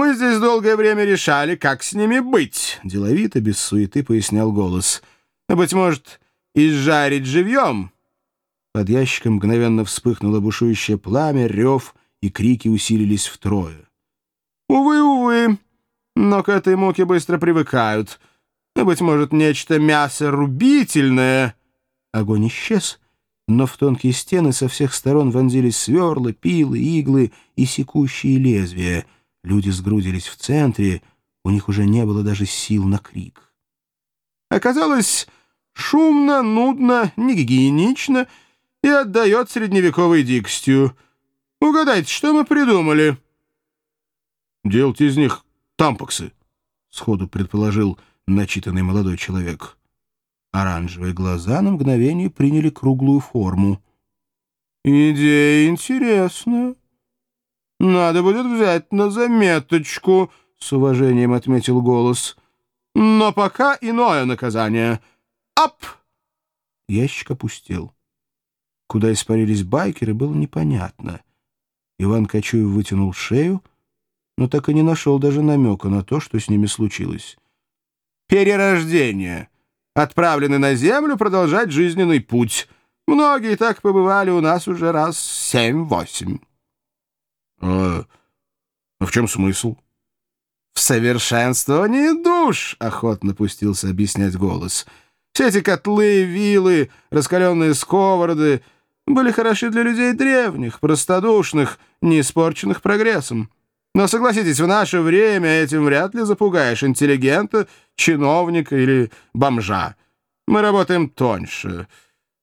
Мы здесь долгое время решали, как с ними быть», — деловито, без суеты пояснял голос. «Быть может, изжарить живьем?» Под ящиком мгновенно вспыхнуло бушующее пламя, рев, и крики усилились втрое. «Увы, увы, но к этой муке быстро привыкают. Быть может, нечто мясорубительное...» Огонь исчез, но в тонкие стены со всех сторон вонзились сверла, пилы, иглы и секущие лезвия. Люди сгрудились в центре, у них уже не было даже сил на крик. Оказалось, шумно, нудно, негигиенично и отдает средневековой дикостью. Угадайте, что мы придумали? «Делать из них тампоксы», — сходу предположил начитанный молодой человек. Оранжевые глаза на мгновение приняли круглую форму. «Идея интересная. Надо будет взять на заметочку», — с уважением отметил голос. «Но пока иное наказание. Ап!» Ящик опустел. Куда испарились байкеры, было непонятно. Иван Кочуев вытянул шею, но так и не нашел даже намека на то, что с ними случилось. «Перерождение!» отправлены на землю продолжать жизненный путь. Многие так побывали у нас уже раз семь-восемь. А, а в чем смысл? В совершенствовании душ, охотно пустился объяснять голос. Все эти котлы, вилы, раскаленные сковороды были хороши для людей древних, простодушных, не испорченных прогрессом. Но согласитесь, в наше время этим вряд ли запугаешь интеллигента, чиновника или бомжа. Мы работаем тоньше.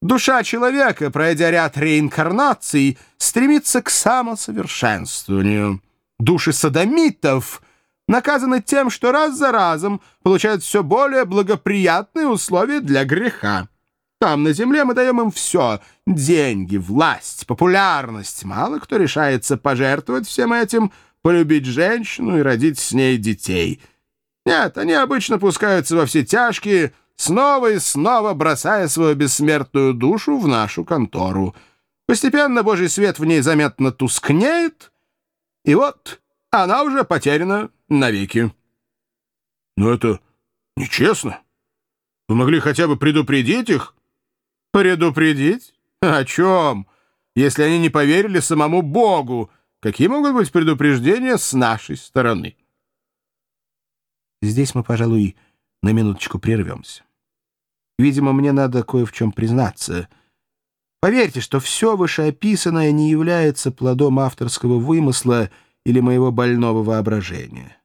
Душа человека, пройдя ряд реинкарнаций, стремится к самосовершенствованию. Души садомитов наказаны тем, что раз за разом получают все более благоприятные условия для греха. Там, на земле, мы даем им все — деньги, власть, популярность. Мало кто решается пожертвовать всем этим — полюбить женщину и родить с ней детей. Нет, они обычно пускаются во все тяжкие, снова и снова бросая свою бессмертную душу в нашу контору. Постепенно Божий свет в ней заметно тускнеет, и вот она уже потеряна навеки. Но это нечестно. Вы могли хотя бы предупредить их? Предупредить? О чем? Если они не поверили самому Богу, Какие могут быть предупреждения с нашей стороны? Здесь мы, пожалуй, на минуточку прервемся. Видимо, мне надо кое в чем признаться. Поверьте, что все вышеописанное не является плодом авторского вымысла или моего больного воображения.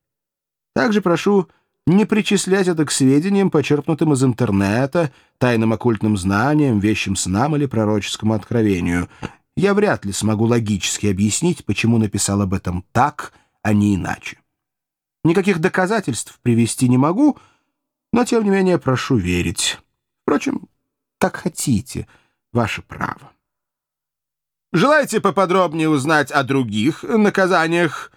Также прошу не причислять это к сведениям, почерпнутым из интернета, тайным оккультным знаниям, вещим снам или пророческому откровению — я вряд ли смогу логически объяснить, почему написал об этом так, а не иначе. Никаких доказательств привести не могу, но, тем не менее, прошу верить. Впрочем, как хотите, ваше право. Желаете поподробнее узнать о других наказаниях?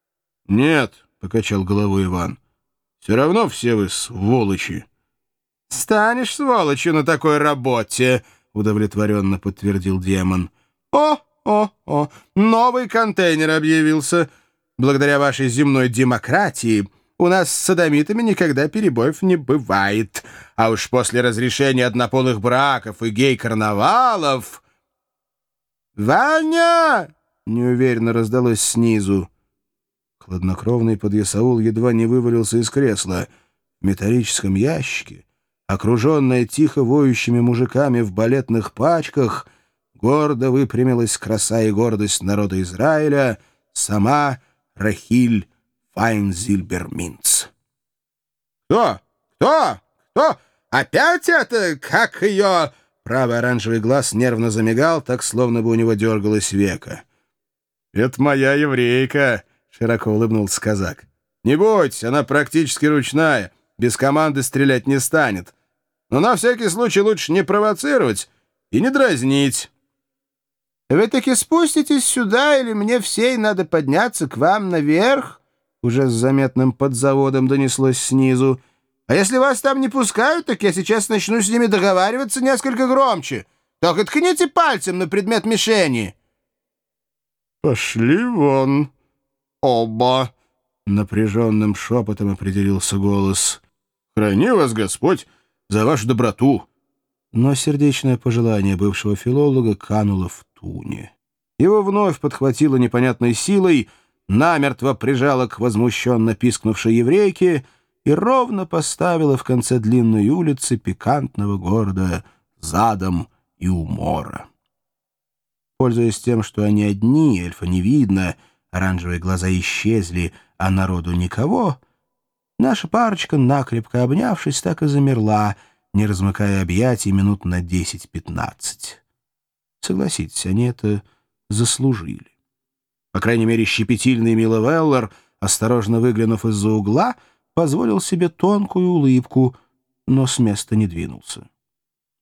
— Нет, — покачал головой Иван. — Все равно все вы сволочи. — Станешь сволочью на такой работе, — удовлетворенно подтвердил демон. — «О, о, о, новый контейнер объявился. Благодаря вашей земной демократии у нас с садомитами никогда перебоев не бывает. А уж после разрешения однополых браков и гей-карнавалов...» «Ваня!» — неуверенно раздалось снизу. Хладнокровный подъясаул едва не вывалился из кресла. В металлическом ящике, окруженная тихо воющими мужиками в балетных пачках — гордо выпрямилась краса и гордость народа Израиля, сама Рахиль Файнзильберминц. «Кто? Кто? Кто? Опять это? Как ее?» Правый оранжевый глаз нервно замигал, так словно бы у него дергалось века. «Это моя еврейка», — широко улыбнулся казак. «Не бойтесь, она практически ручная, без команды стрелять не станет. Но на всякий случай лучше не провоцировать и не дразнить». «Вы таки спуститесь сюда, или мне всей надо подняться к вам наверх?» Уже с заметным подзаводом донеслось снизу. «А если вас там не пускают, так я сейчас начну с ними договариваться несколько громче. Только ткните пальцем на предмет мишени». «Пошли вон, оба!» — напряженным шепотом определился голос. «Храни вас Господь за вашу доброту!» Но сердечное пожелание бывшего филолога кануло в туне. Его вновь подхватило непонятной силой, намертво прижало к возмущенно пискнувшей еврейке и ровно поставило в конце длинной улицы пикантного города задом и умора. Пользуясь тем, что они одни, эльфа не видно, оранжевые глаза исчезли, а народу никого, наша парочка, накрепко обнявшись, так и замерла — не размыкая объятий минут на 10-15. Согласитесь, они это заслужили. По крайней мере, щепетильный Миловеллер, осторожно выглянув из-за угла, позволил себе тонкую улыбку, но с места не двинулся.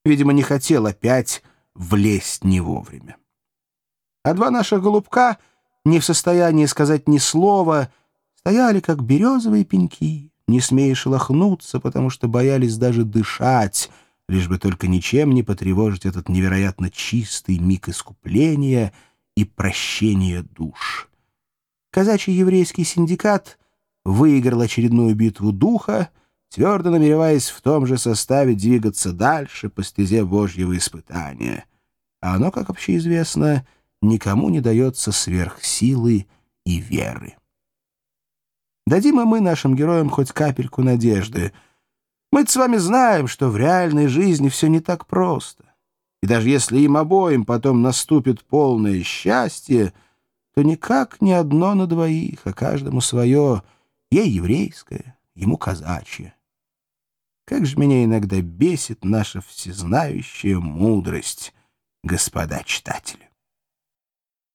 Видимо, не хотел опять влезть не вовремя. А два наших голубка, не в состоянии сказать ни слова, стояли, как березовые пеньки, не смея шелохнуться, потому что боялись даже дышать, лишь бы только ничем не потревожить этот невероятно чистый миг искупления и прощения душ. Казачий еврейский синдикат выиграл очередную битву духа, твердо намереваясь в том же составе двигаться дальше по стезе Божьего испытания. А оно, как общеизвестно, никому не дается сверх силы и веры. Дадим и мы нашим героям хоть капельку надежды. мы с вами знаем, что в реальной жизни все не так просто. И даже если им обоим потом наступит полное счастье, то никак не одно на двоих, а каждому свое, ей еврейское, ему казачье. Как же меня иногда бесит наша всезнающая мудрость, господа читатели.